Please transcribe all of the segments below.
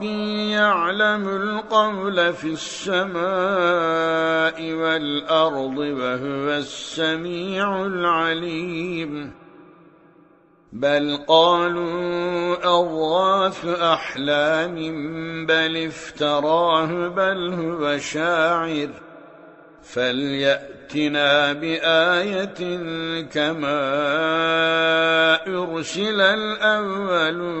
ربي يعلم القول في السماء والأرض وهو السميع العليم. بل قالوا أضغاث أحلام بل افتراه بل هو شاعر. فليأتنا بآية كما أرسل الأولون.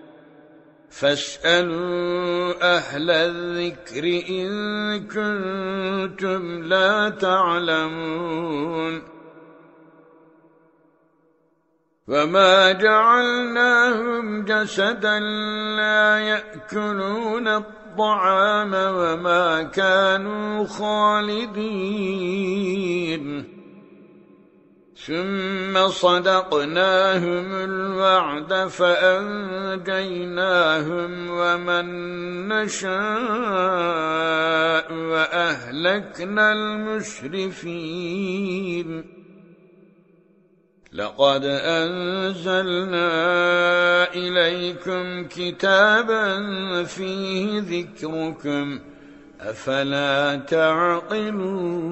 فاسألوا أهل الذكر إن كنتم لا تعلمون وما جعلناهم جسدا لا يأكلون الطعام وما كانوا خالدين ثم صدقناهم الوعد فأنجيناهم ومن نشاء وأهلكنا المشرفين لقد أنزلنا إليكم كتابا فيه ذكركم أفلا تعقلون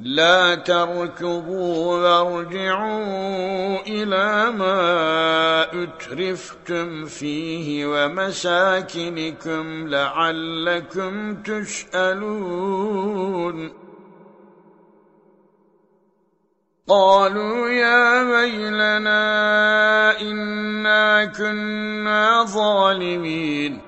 لا تركضوا وارجعوا إلى ما أترفتم فيه ومساكنكم لعلكم تسألون قالوا يا ويلنا إنا كنا ظالمين.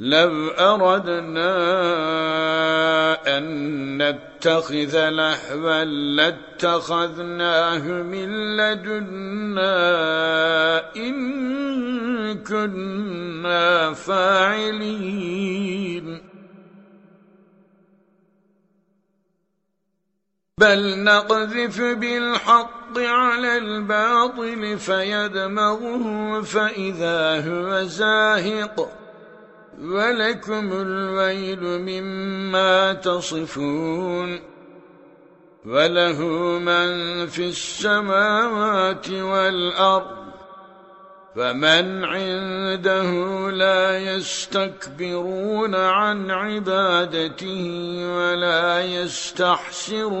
لو أردنا أن نتخذ لهوا لاتخذناه من لدنا إن كنا فاعلين بل نقذف بالحق على الباطل فيدمغه فإذا هو زاهق ولكم الويل مما تصفون وله من في السماوات والأرض فمن عنده لا يستكبرون عن عبادته ولا يستحسرون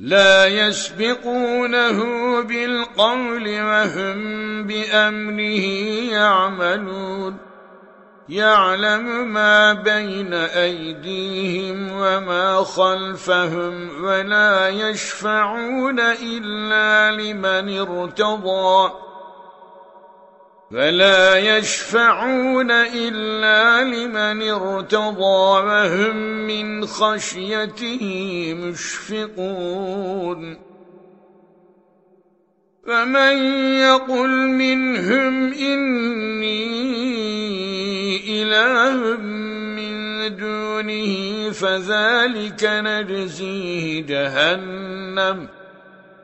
لا يسبقونه بالقول وهم بأمره يعملون. يعلم ما بين أيديهم وما خلفهم ولا يشفعون إلا لمن ارتضى. فلا يشفعون إلا لمن ارتضى وهم من خشيته مشفقون. فمن يقل منهم إني إله من دونه فذلك نجزيه جهنم.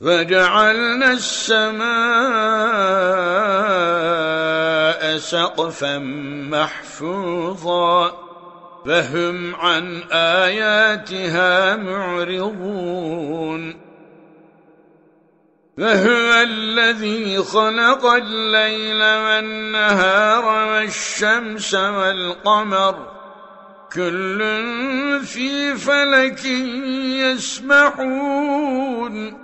وجعلنا السماء سقفا محفوظا فهم عن آياتها معرضون فهو الذي خلق الليل والنهار والشمس والقمر كل في فلك يسمحون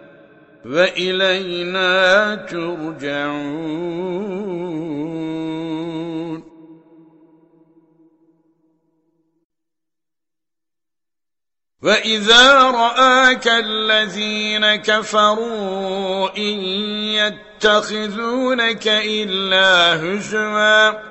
وإلينا ترجعون. وَإِذَا رَآكَ الَّذِينَ كَفَرُوا إِن يَتَّخِذُونَكَ إِلَّا هُزُوًا.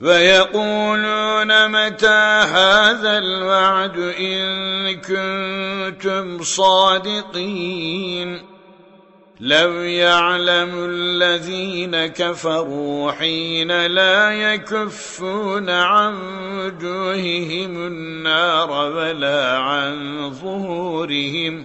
ويقولون متى هذا الوعد إن كنتم صادقين؟ لو يعلم الذين كفروا حين لا يكفون عن وجوههم النار ولا عن ظهورهم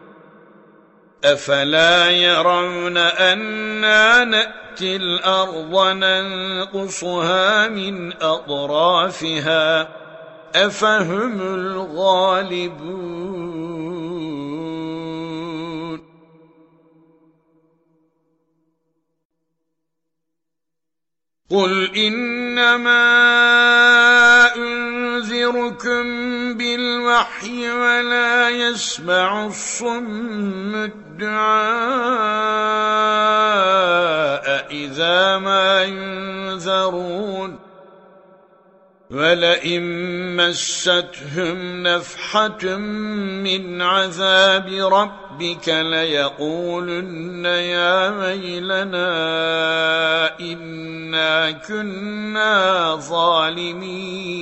أفلا يرون أنا نأتي الأرض ننقصها من أطرافها؟ أفهم الغالبون؟ قل إنما أنذركم بالوحي ولا يسمع الصم الدعاء إذا ما ينذرون ولئن مستهم نفحة من عذاب ربك ليقولن يا ويلنا إنا كنا ظالمين.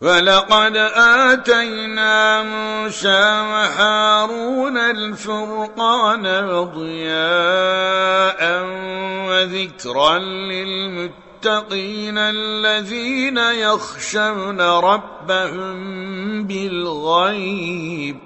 ولقد آتينا موسى وحارون الفرقان وضياء وذكرا للمتقين الذين يخشون ربهم بالغيب.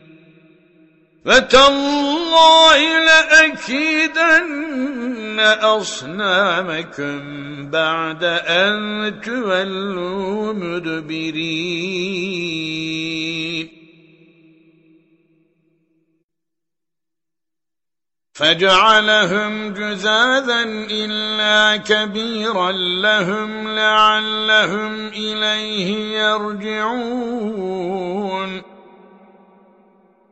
فتالله لأكيدن أصنامكم بعد أن تولوا مدبرين فجعلهم جزاذا إلا كبيرا لهم لعلهم إليه يرجعون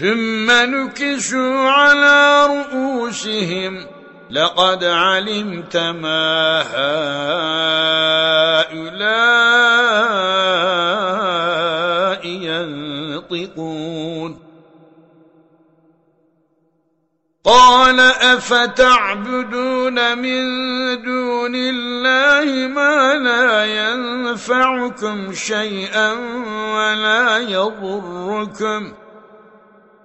ثم نكسوا على رؤوسهم. لقد علمت ما هؤلاء ينطقون. قال أفتعبدون من دون الله ما لا ينفعكم شيئا ولا يضركم.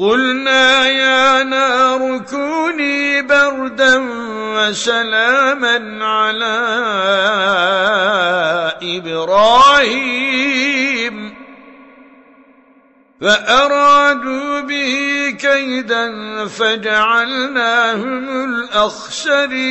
قلنا يا نار كوني بردا وسلاما على إبراهيم. فأرادوا به كيدا فجعلناهم الأخسرين.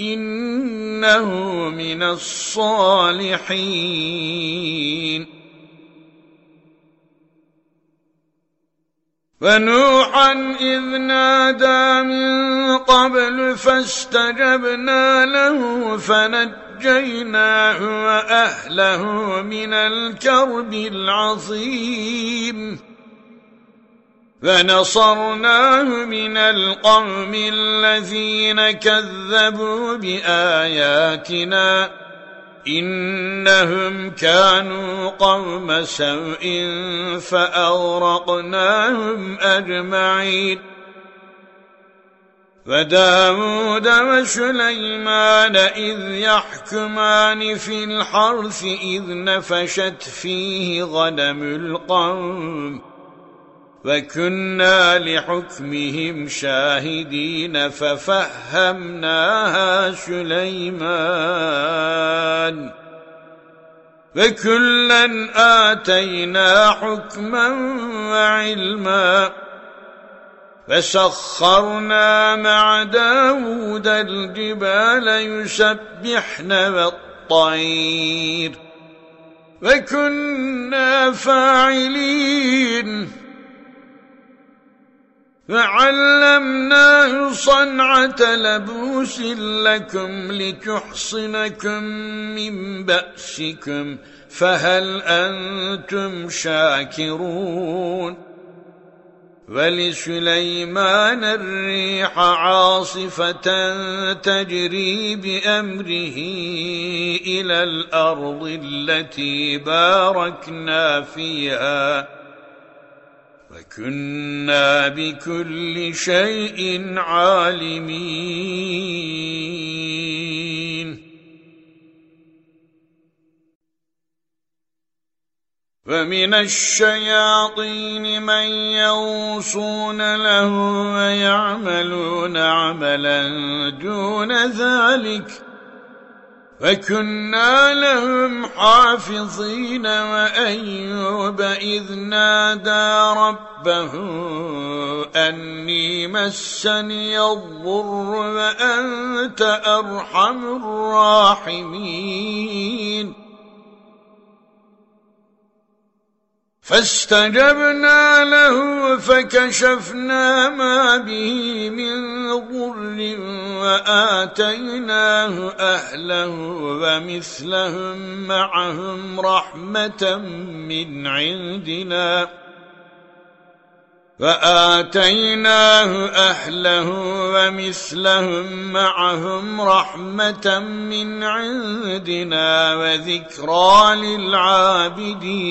إنه من الصالحين. ونوحا إذ نادى من قبل فاستجبنا له فنجيناه وأهله من الكرب العظيم. فنصرناه من القوم الذين كذبوا بآياتنا إنهم كانوا قوم سوء فأغرقناهم أجمعين فداود وسليمان إذ يحكمان في الحرث إذ نفشت فيه غنم القوم وكنا لحكمهم شاهدين ففهمناها سليمان. وكلا آتينا حكما وعلما. فسخرنا مع داود الجبال يسبحن والطير وكنا فاعلين. فعلمناه صنعة لبوس لكم لتحصنكم من بأسكم فهل أنتم شاكرون؟ ولسليمان الريح عاصفة تجري بأمره إلى الأرض التي باركنا فيها. وكنا بكل شيء عالمين. فمن الشياطين من يوصون له ويعملون عملا دون ذلك فكنا لهم حافظين وأيوب إذ نادى ربه أني مسني الضر وأنت أرحم الراحمين. فاستجبنا له فكشفنا ما به من ضر وآتيناه أهله ومثلهم معهم رحمة من عندنا وآتيناه أهله ومثلهم معهم رحمة من عندنا وذكرى للعابدين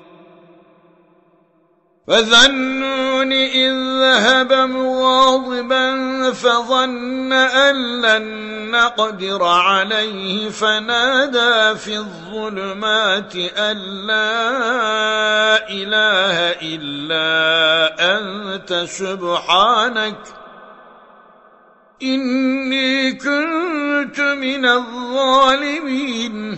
وذنون إذ ذهب مغاضبا فظن أن لن نقدر عليه فنادى في الظلمات أن لا إله إلا أنت سبحانك إني كنت من الظالمين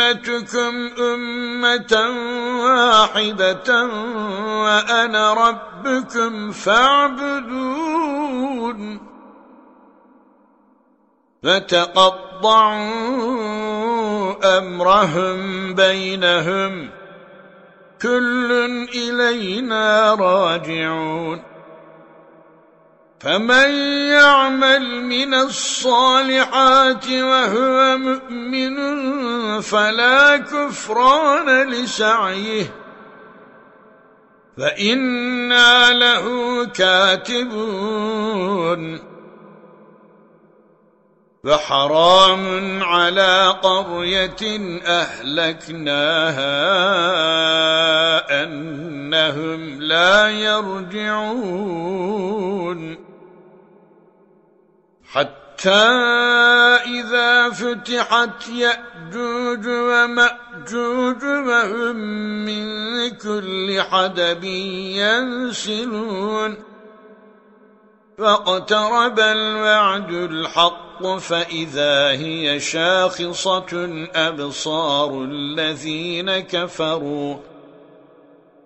أمتكم أمة واحدة وأنا ربكم فاعبدون. فتقطعوا أمرهم بينهم. كل إلينا راجعون. فمن يعمل من الصالحات وهو مؤمن فلا كفران لسعيه فإنا له كاتبون فحرام على قرية أهلكناها أنهم لا يرجعون حتى إذا فتحت يأجوج ومأجوج وهم من كل حدب ينسلون. فاقترب الوعد الحق فإذا هي شاخصة أبصار الذين كفروا.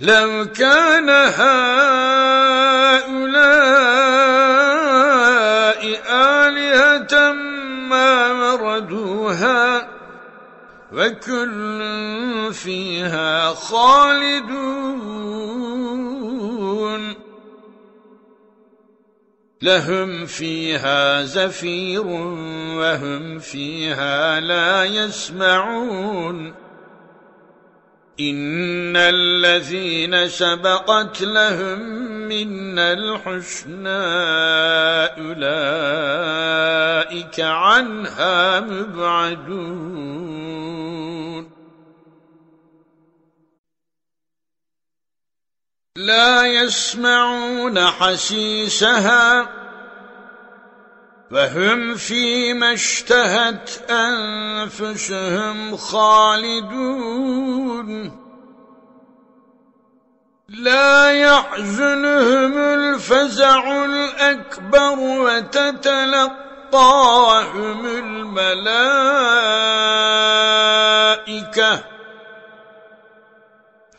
لو كان هؤلاء آلهة ما وردوها وكل فيها خالدون لهم فيها زفير وهم فيها لا يسمعون إن الذين سبقت لهم من الحسنى أولئك عنها مبعدون لا يسمعون حسيسها وهم فيما اشتهت أنفسهم خالدون. لا يحزنهم الفزع الأكبر وتتلقاهم الملائكة.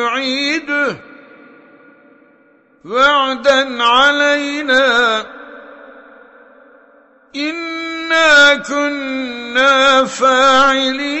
نعيده وعدا علينا. إنا كنا فاعلين.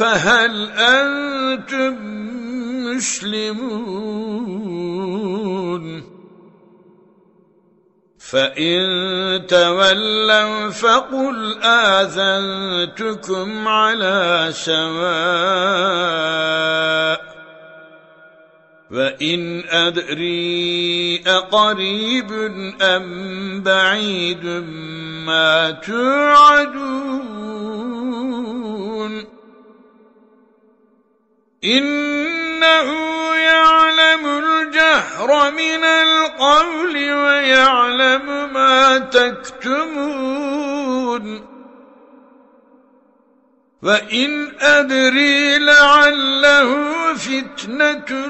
فهل أنتم مسلمون؟ فإن تولوا فقل آذنتكم على سواء وَإِنْ أَدْرِي أَقَرِيبٌ أَمْ بَعِيدٌ مَا تُوعَدُونَ. إِنَّهُ يَعْلَمُ الْجَهْرَ مِنَ الْقَوْلِ وَيَعْلَمُ مَا تَكْتُمُونَ. وَإِنْ أَدْرِي لَعَلَّهُ فِتْنَةٌ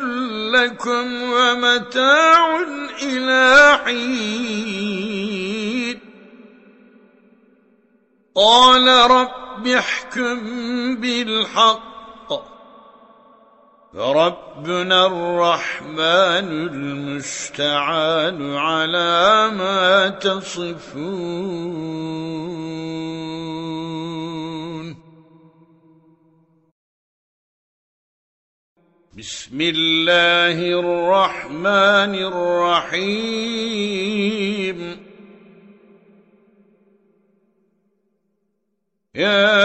لَكُمْ وَمَتَاعٌ إِلَى حِينٍ. قَالَ رَبِّ احْكُمْ بِالْحَقِّ فربنا الرحمن المستعان على ما تصفون. بسم الله الرحمن الرحيم. يا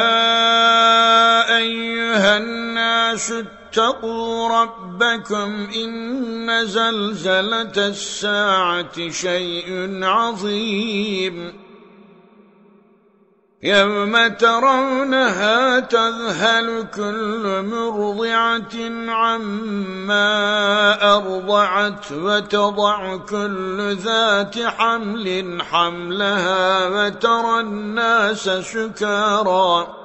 أيها الناس اتقوا ربكم إن زلزلة الساعة شيء عظيم. يوم ترونها تذهل كل مرضعة عما أرضعت وتضع كل ذات حمل حملها وترى الناس سكارا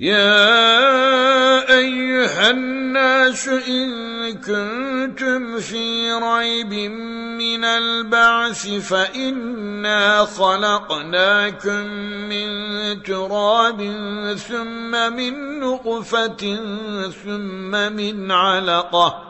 يا أيها الناس إن كنتم في ريب من البعث فإنا خلقناكم من تراب ثم من نقفة ثم من علقة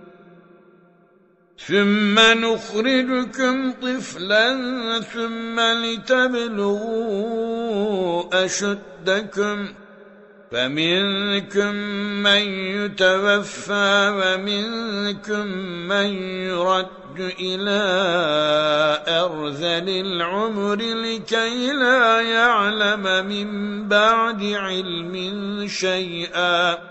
ثم نخرجكم طفلا ثم لتبلغوا أشدكم فمنكم من يتوفى ومنكم من يرد إلى أرذل العمر لكي لا يعلم من بعد علم شيئا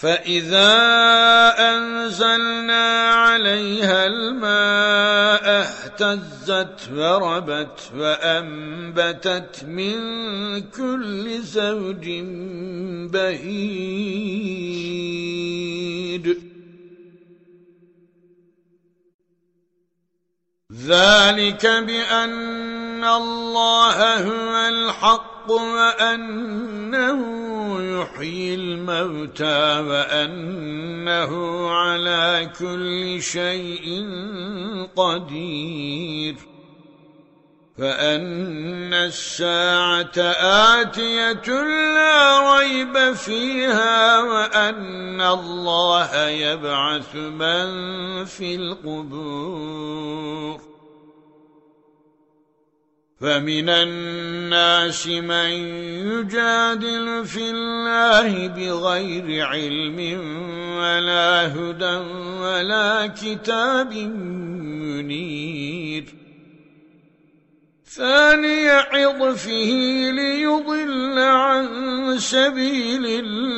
فإذا أنزلنا عليها الماء اهتزت وربت وأنبتت من كل زوج بهيد ذلك بأن الله هو الحق وأنه يحيي الموتى وأنه على كل شيء قدير. فأن الساعة آتية لا ريب فيها وأن الله يبعث من في القبور. فمن الناس من يجادل في الله بغير علم ولا هدى ولا كتاب منير ثاني عطفه ليضل عن سبيل الله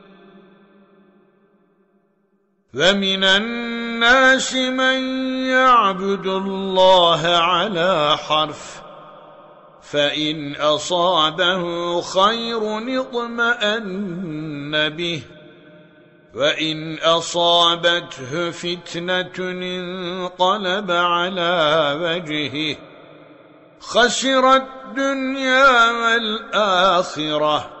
ومن الناس من يعبد الله على حرف فإن أصابه خير اطمأن به وَإِنْ أَصَابَتْهُ فِتْنَةٌ انقلب على وجهه خسر الدنيا والآخرة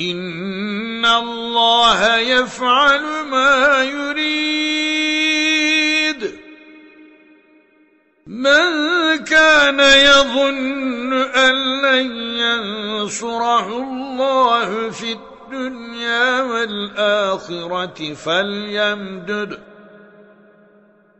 إن الله يفعل ما يريد. من كان يظن أن لن ينصره الله في الدنيا والآخرة فليمدد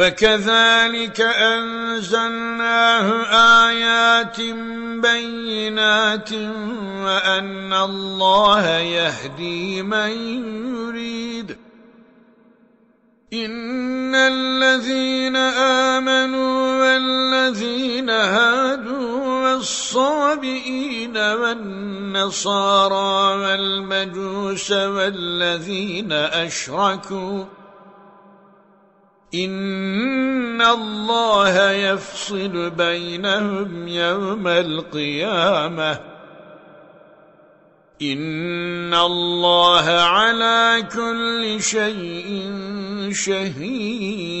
وكذلك أنزلناه آيات بينات وأن الله يهدي من يريد. إن الذين آمنوا والذين هادوا والصابئين والنصارى والمجوس والذين أشركوا إن الله يفصل بينهم يوم القيامة. إن الله على كل شيء شهيد.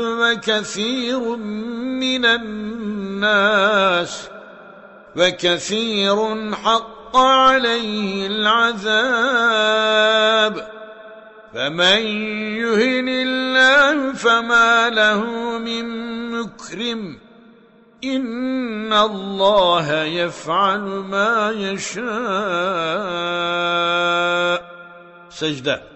وكثير من الناس وكثير حق عليه العذاب فمن يهن الله فما له من مكرم إن الله يفعل ما يشاء. سجدة.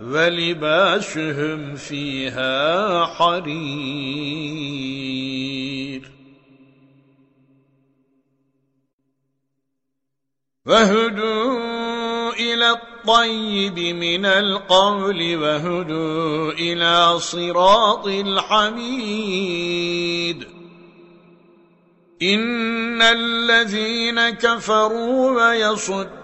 ولباسهم فيها حرير. وهدوا إلى الطيب من القول وهدوا إلى صراط الحميد. إن الذين كفروا ويصدوا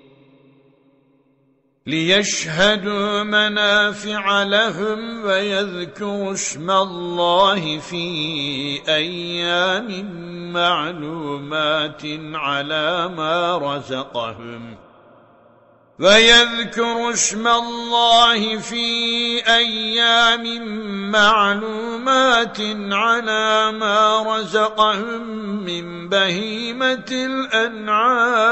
ليشهدوا منافع لهم ويذكروا اسم الله في أيام معلومات على ما رزقهم ويذكروا اسم الله في أيام معلومات على ما رزقهم من بهيمة الأنعام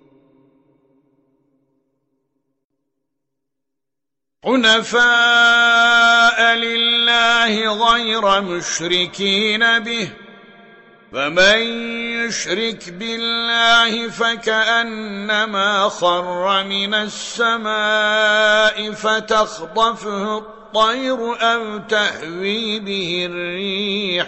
حُنَفَاءَ لِلَّهِ غَيْرَ مُشْرِكِينَ بِهِ فمن يشرك بالله فكأنما خر من السماء فتخطفه الطير أو تهوي به الريح.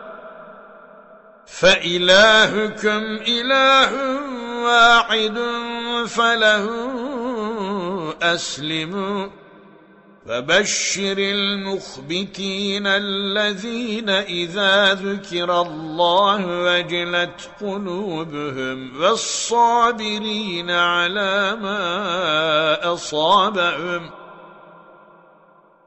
فإلهكم إله واحد فله أسلموا فبشر المخبتين الذين إذا ذكر الله وجلت قلوبهم والصابرين على ما أصابهم.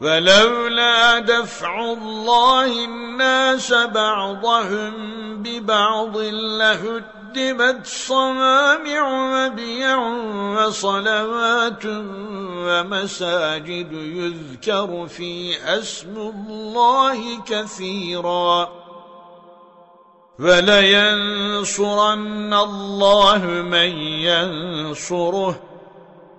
فلولا دفع الله الناس بعضهم ببعض لهدمت صمامع وبيع وصلوات ومساجد يذكر فيها اسم الله كثيراً. ولينصرن الله من ينصره.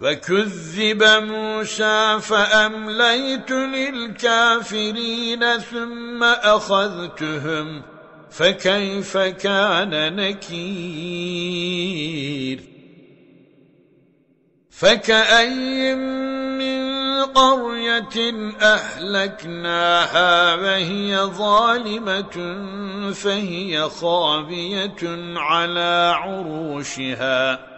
وَكُذِّبَ مُوسَى فَأَمْلَيْتُ لِلْكَافِرِينَ ثُمَّ أَخَذْتُهُمْ فكيف كان نكير فكأي من قرية أهلكناها وهي ظالمة فهي خاوية على عروشها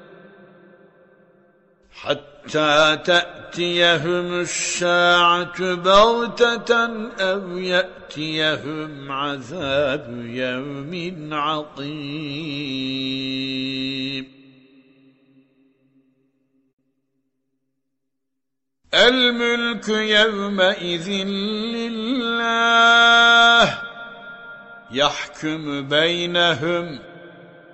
حتى تأتيهم الساعة بغتة أو يأتيهم عذاب يوم عقيم. الملك يومئذ لله يحكم بينهم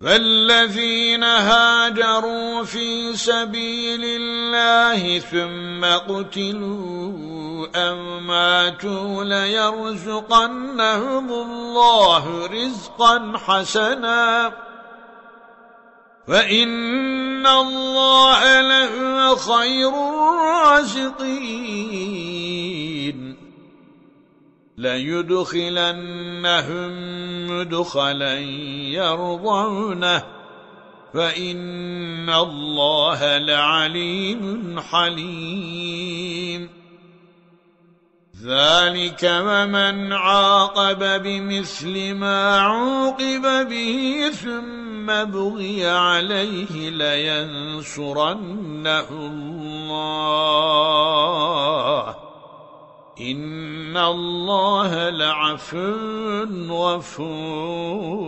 والذين هاجروا في سبيل الله ثم قتلوا أو ماتوا ليرزقنهم الله رزقا حسنا وإن الله لهو خير الرازقين ليدخلنهم مدخلا يرضونه فإن الله لعليم حليم. ذلك ومن عاقب بمثل ما عوقب به ثم بغي عليه لينصرنه الله. إن الله لعفو غفور.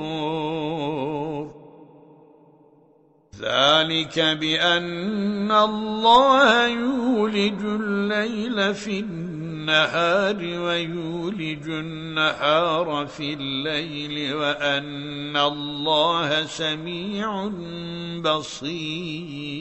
ذلك بأن الله يولج الليل في النهار ويولج النهار في الليل وأن الله سميع بصير.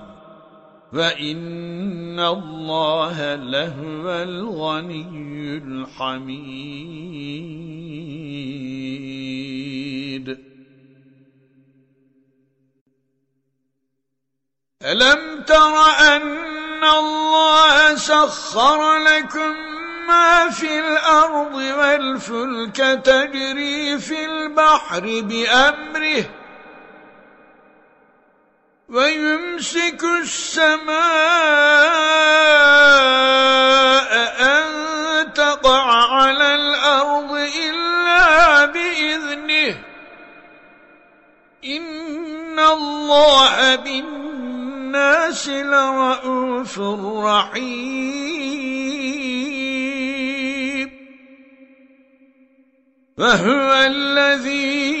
وَإِنَّ اللَّهَ لَهُوَ الْغَنِيُّ الْحَمِيدُ أَلَمْ تَرَ أَنَّ اللَّهَ سَخَّرَ لَكُم مَّا فِي الْأَرْضِ وَالْفُلْكَ تَجْرِي فِي الْبَحْرِ بِأَمْرِهِ ويمسك السماء أن تقع على الأرض إلا بإذنه. إن الله بالناس لرؤوف رحيم. وهو الذي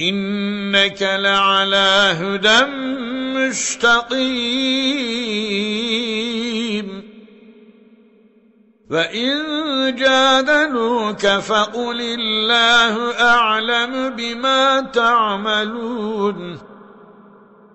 إنك لعلى هدى مستقيم وَإِن جَادَلُوكَ فَقُلِ اللَّهُ أَعْلَمُ بِمَا تَعْمَلُونَ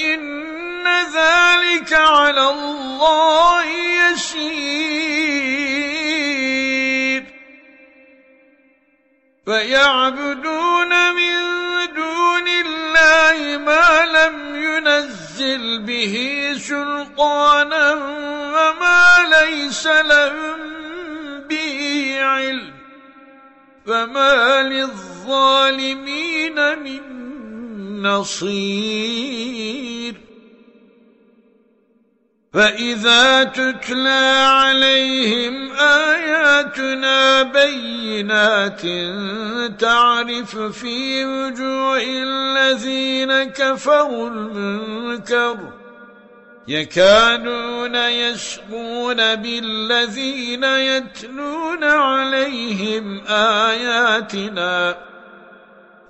إن ذلك على الله يسير. فيعبدون من دون الله ما لم ينزل به سلطانا وما ليس لهم به علم. فما للظالمين من نصير فإذا تتلى عليهم آياتنا بينات تعرف في وجوه الذين كفروا المنكر يكادون يشقون بالذين يتلون عليهم آياتنا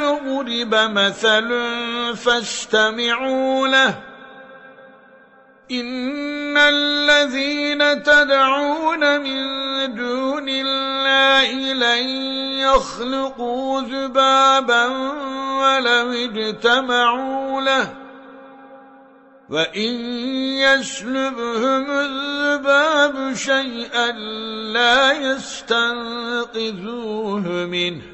ضرب مثل فاستمعوا له إن الذين تدعون من دون الله لن يخلقوا ذبابا ولو اجتمعوا له وَإِنْ يَسْلُبْهُمُ الذُّبَابُ شَيْئًا لَا يَسْتَنْقِذُوهُ مِنْهُ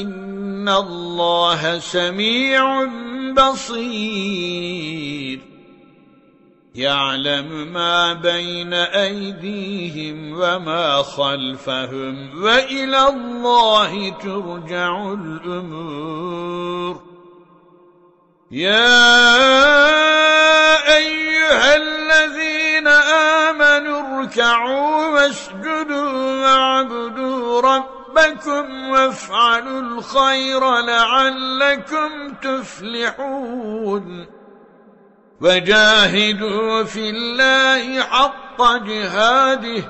إن الله سميع بصير يعلم ما بين أيديهم وما خلفهم وإلى الله ترجع الأمور يا أيها الذين آمنوا اركعوا واسجدوا واعبدوا ربكم وافعلوا الخير لعلكم تفلحون وجاهدوا في الله حق جهاده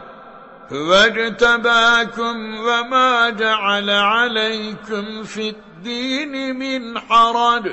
واجتباكم وما جعل عليكم في الدين من حرج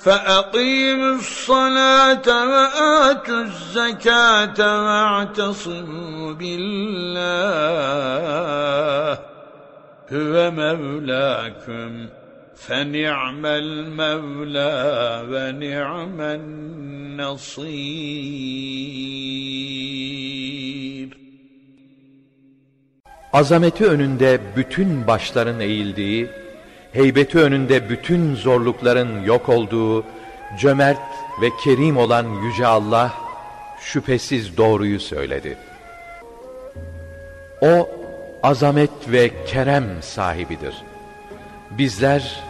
فأقيموا الصلاة وآتوا الزكاة واعتصموا بالله هو مولاكم فنعم المولى ونعم النصير Azameti önünde bütün başların eğildiği heybeti önünde bütün zorlukların yok olduğu, cömert ve kerim olan Yüce Allah, şüphesiz doğruyu söyledi. O, azamet ve kerem sahibidir. Bizler,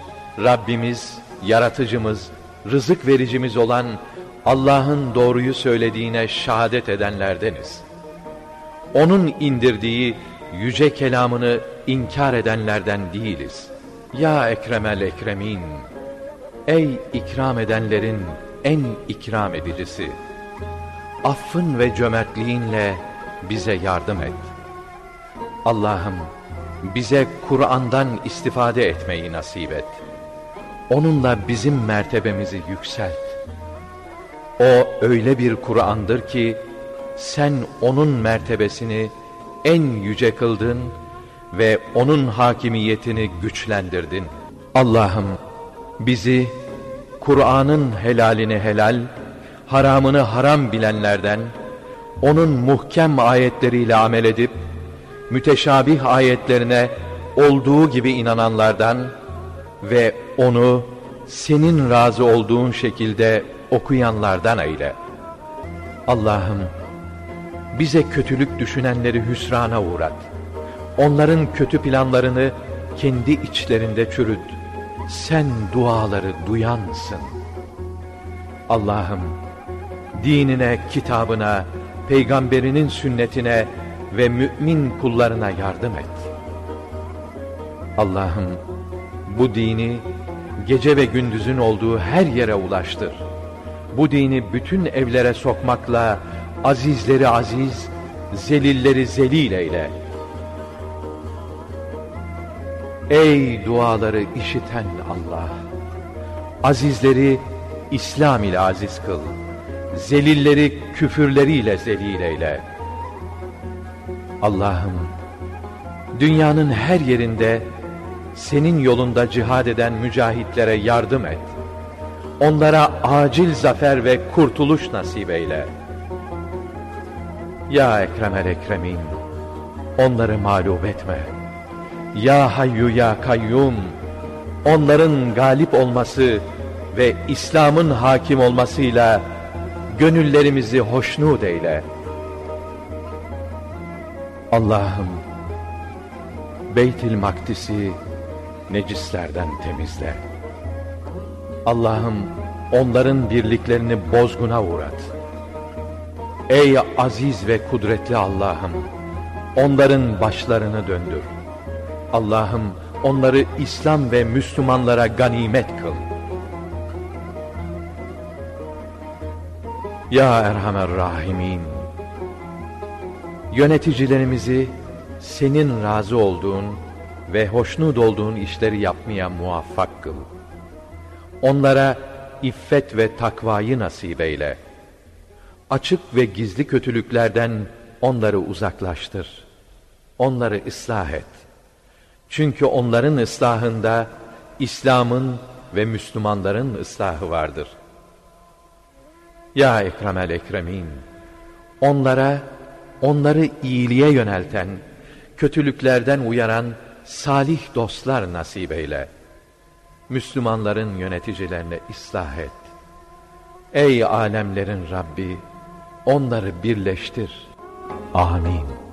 Rabbimiz, yaratıcımız, rızık vericimiz olan Allah'ın doğruyu söylediğine şehadet edenlerdeniz. Onun indirdiği yüce kelamını inkar edenlerden değiliz. Ya Ekremel Ekremin, ey ikram edenlerin en ikram edicisi, affın ve cömertliğinle bize yardım et. Allah'ım bize Kur'an'dan istifade etmeyi nasip et. Onunla bizim mertebemizi yükselt. O öyle bir Kur'an'dır ki sen onun mertebesini en yüce kıldın ve onun hakimiyetini güçlendirdin. Allah'ım bizi Kur'an'ın helalini helal, haramını haram bilenlerden, onun muhkem ayetleriyle amel edip, müteşabih ayetlerine olduğu gibi inananlardan ve onu senin razı olduğun şekilde okuyanlardan eyle. Allah'ım bize kötülük düşünenleri hüsrana uğrat. Onların kötü planlarını kendi içlerinde çürüt. Sen duaları duyansın. Allah'ım dinine, kitabına, peygamberinin sünnetine ve mümin kullarına yardım et. Allah'ım bu dini gece ve gündüzün olduğu her yere ulaştır. Bu dini bütün evlere sokmakla azizleri aziz, zelilleri zelil eyle. Ey duaları işiten Allah! Azizleri İslam ile aziz kıl. Zelilleri küfürleriyle zelil eyle. Allah'ım, dünyanın her yerinde senin yolunda cihad eden mücahitlere yardım et. Onlara acil zafer ve kurtuluş nasip eyle. Ya Ekremel Ekremin, onları mağlup etme. Ya Hayyu Ya Kayyum, onların galip olması ve İslam'ın hakim olmasıyla gönüllerimizi hoşnut eyle. Allah'ım, Beytil Makdis'i necislerden temizle. Allah'ım, onların birliklerini bozguna uğrat. Ey aziz ve kudretli Allah'ım, onların başlarını döndür. Allah'ım, onları İslam ve Müslümanlara ganimet kıl. Ya Erhamer Rahimin, yöneticilerimizi senin razı olduğun ve hoşnut olduğun işleri yapmaya muvaffak kıl. Onlara iffet ve takvayı nasip eyle. Açık ve gizli kötülüklerden onları uzaklaştır. Onları ıslah et. Çünkü onların ıslahında İslam'ın ve Müslümanların ıslahı vardır. Ya Ekremel Ekremin, onlara, onları iyiliğe yönelten, kötülüklerden uyaran salih dostlar nasip eyle. Müslümanların yöneticilerine ıslah et. Ey alemlerin Rabbi, onları birleştir. Amin.